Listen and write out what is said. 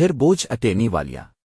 پھر بوجھ اٹینی والیاں۔